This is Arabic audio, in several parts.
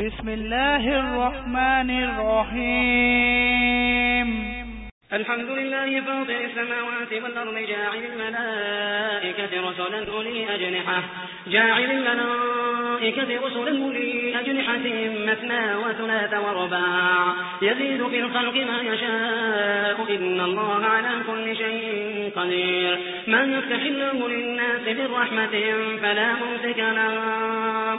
بسم الله الرحمن الرحيم الحمد لله فاطر السماوات والأرض جاعل الملائكة رسلا أولي أجنحة جاعل الملائكة رسلا أولي أجنحة مثنى وثلاث ورباع يزيد في الخلق ما يشاء إن الله على كل شيء قدير من يفتح الله للناس من رحمة فلا ممسك لها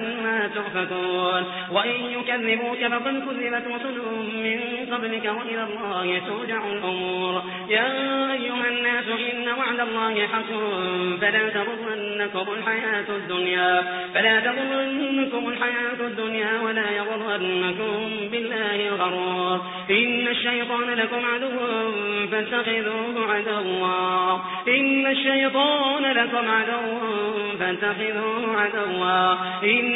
تؤفكون. وإن يكذبوك فقد كذبت رسل من قبلك وإلى الله ترجع الأمور. يا أيها الناس إن وعد الله حق. فلا تغرنكم الحياة الدنيا. فلا تغرنكم الحياة الدنيا ولا يغرنكم بالله الغرور. إن الشيطان لكم عدو فاتخذوه عدوا. إن الشيطان لكم عدو فاتخذوه عدوا.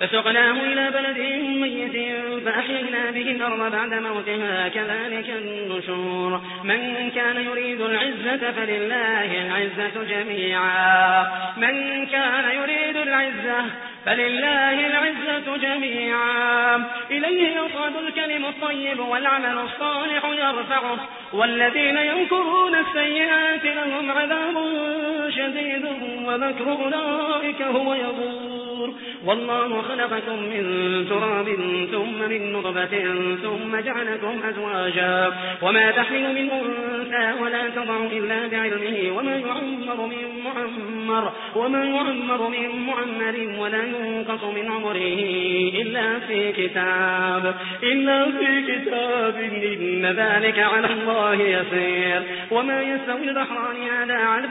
فسقناه إلى بلد ميت فأحيينا به الأرض بعد موتها كذلك النشور. من كان يريد العزة فلله العزة جميعا. من كان يريد العزة فلله العزة جميعا. إليه يصعد الكلم الطيب والعمل الصالح يرفعه. والذين ينكرون السيئات لهم عذاب شديد ومكر أولئك هو يبور والله خلقكم من تراب ثم من نطفة ثم جعلكم أزواجا. وما تحمل من أنثى ولا تضع إلا بعلمه. وما يعمر من معمر. وما يعمر من معمر ولا ينقص من عمره إلا في كتاب. إلا في كتاب. إن ذلك على الله يسير. وما يستوي البحران هذا عذب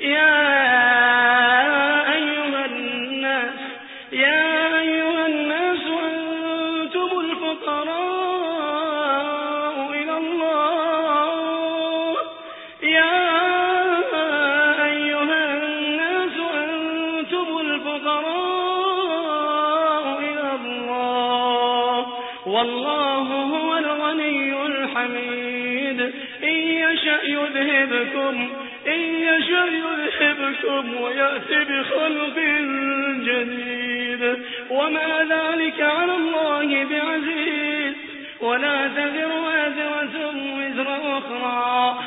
يا أيها الناس يا أيها الناس أنتم الفقراء إلى الله. يا أيها الناس أنتم الفقراء إلى الله. والله هو الغني الحميد. إن يشأ يذهبكم إن يشأ يذهبكم ويأتي بخلق جديد. وما ذلك على الله بعزيز. ولا تذر وازرة وزر أخرى.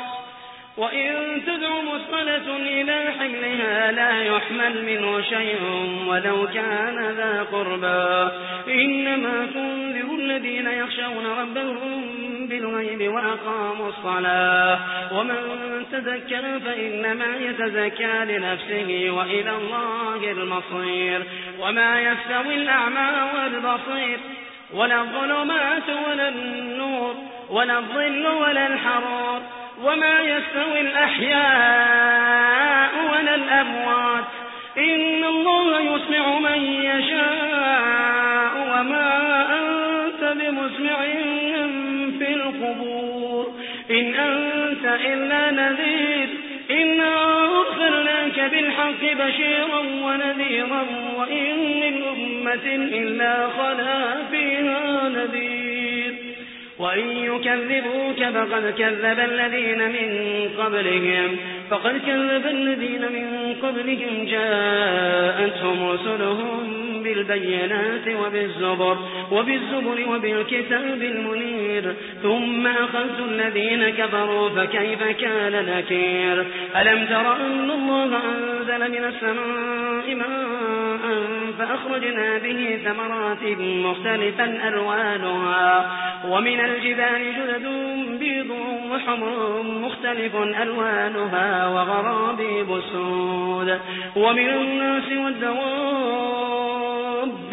وإن تدع مثقلة إلى حملها لا يحمل منه شيء ولو كان ذا قربا إنما تنذر الذين يخشون ربهم بالغيب وأقاموا الصلاة. ومن تذكر فإنما يتزكى لنفسه وإلى الله المصير. وما يستوي الأعمى والبصير. ولا الظلمات ولا النور. ولا الظل ولا الحرور. وما يستوي الأحياء ولا الأموات. إن الله يسمع من يشاء. بشيرا ونذيرا وإن من أمة إلا خلا فيها نذير وإن يكذبوك فقد كذب الذين من قبلهم فقد كذب الذين من قبلهم جاءتهم رسلهم بالبينات وبالزبر وبالزبر وبالكتاب المنير. ثم أخذت الذين كفروا فكيف كان نكير؟ ألم تر أن الله أنزل من السماء ماء فأخرجنا به ثمرات مختلفا ألوانها. ومن الجبال جدد بيض وحمر مختلف ألوانها وغرابيب سود. ومن الناس والدواب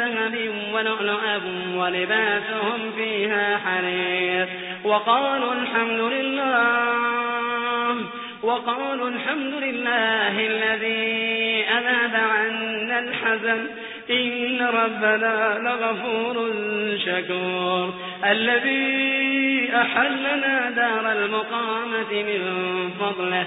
ذهب ولؤلؤا ولباسهم فيها حرير وقالوا الحمد لله وقالوا الحمد لله الذي أذاب عنا الحزن إن ربنا لغفور شكور. الذي أحلنا دار المقامة من فضله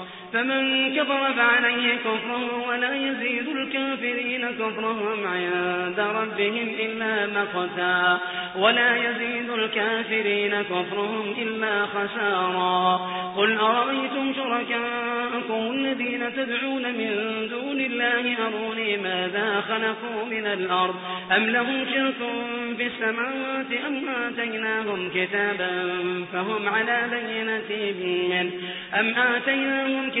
فمن كفر فعليه كفره ولا يزيد الكافرين كفرهم عند ربهم إلا مقتا ولا يزيد الكافرين كفرهم إلا خسارا قل أرأيتم شركاءكم الذين تدعون من دون الله أروني ماذا خلقوا من الأرض أم لهم شرك في السماوات أم آتيناهم كتابا فهم على بينة منه أم آتيناهم كتابا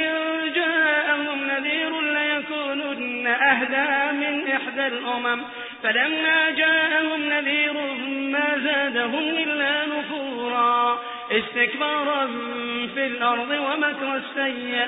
أهدى من إحدى الأمم. فلما جاءهم نذير ما زادهم إلا نفورا. استكبارا في الأرض ومكر السيء.